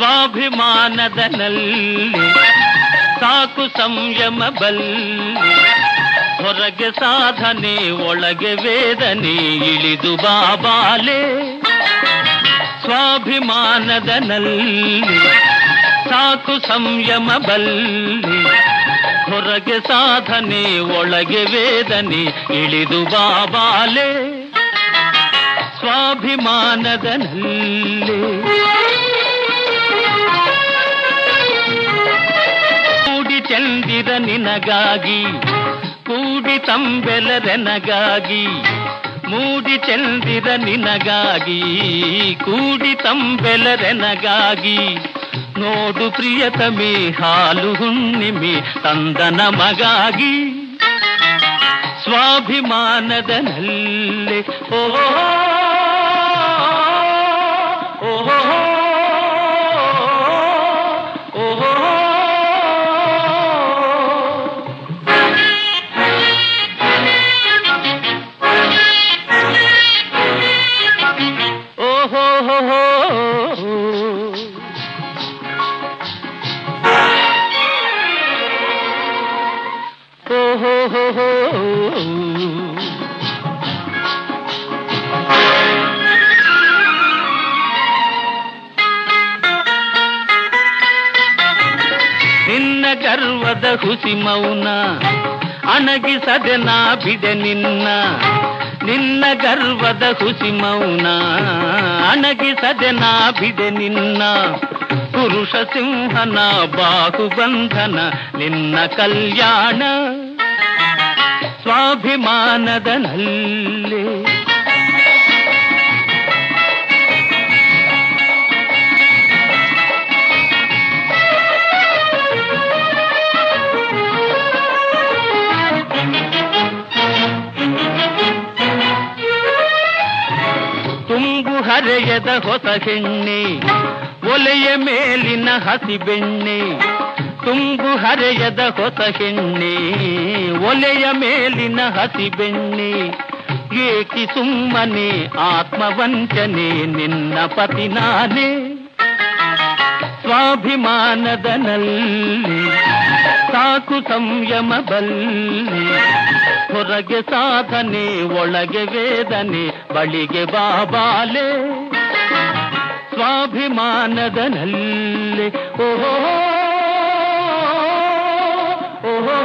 ಸ್ವಾಭಿಮಾನದನಲ್ಲಿ ಸಾಕು ಸಂಯಮ ಬಲ್ಲಿ. ಹೊರಗೆ ಸಾಧನೆ, ಒಳಗೆ ವೇದನೆ, ಇಳಿದು ಬಾಬಾಲೆ ಸ್ವಾಭಿಮಾನದನಲ್ಲಿ ಸಾಕು ಸಂಯಮ ಬಲ್ಲಿ. ಹೊರಗೆ ಸಾಧನೆ, ಒಳಗೆ ವೇದನೆ, ಇಳಿದು ಬಾಬಾಲೆ ಸ್ವಾಭಿಮಾನದನಲ್ಲಿ ಕೂಡಿ ಚಂದಿರ ನಿನಗಾಗಿ, ಕೂಡಿ ತಂಬೆಲರೆನಗಾಗಿ ಮೂಡಿ ಚಂದಿರ ನಿನಗಾಗಿ, ಕೂಡಿ ತಂಬೆಲರೆನಗಾಗಿ ನೋಡು ಪ್ರಿಯತಮೆ ಹಾಲು ಹುಣ್ಣಿಮೆ ತಂದನ ಮಗಾಗಿ. ಸ್ವಾಭಿಮಾನದನಲ್ಲಿ ಓ ಓ ಗರ್ವದ ಹುಸಿ ಮೌನ. ಅಣಗಿಸದೆ ನಾ ಬಿಡೆ ನಿನ್ನ. ನಿನ್ನ ಗರ್ವದ ಹುಸಿ ಮೌನ. ಅಣಗಿಸದೆ ನಾ ಬಿಡೆ ನಿನ್ನ. ಪುರುಷ ಸಿಂಹನ ಬಾಹುಬಂಧನ, ನಿನ್ನ ಕಲ್ಯಾಣ. ಸ್ವಾಭಿಮಾನದನಲ್ಲಿ. ತುಂಬು ಹರೆಯದ ಹೊಸ ಹೆಣ್ಣೆ ಒಲೆಯ ಮೇಲಿನ ಹಸಿ ಬೆಣ್ಣೆ. ತುಂಬು ಹರೆಯದ ಹೊಸ ಹೆಣ್ಣೆ ಒಲೆಯ ಮೇಲಿನ ಹಸಿ ಬೆಣ್ಣೆ. ಏಕಿ ಸುಮ್ಮನೆ ಆತ್ಮವಂಚನೆ, ನಿನ್ನ ಪತಿ ನಾನೇ. ಸ್ವಾಭಿಮಾನದನಲ್ಲಿ ಸಾಕು ಸಂಯಮ ಬಲ್ಲಿ ಹೊರಗೆ ಸಾಧನೆ ಒಳಗೆ ವೇದನೆ ಬಳಿಗೆ ಬಾಬಾಲೆ ಸ್ವಾಭಿಮಾನದ ನಲ್ಲಿ ಓಹೋ ಓಹೋ.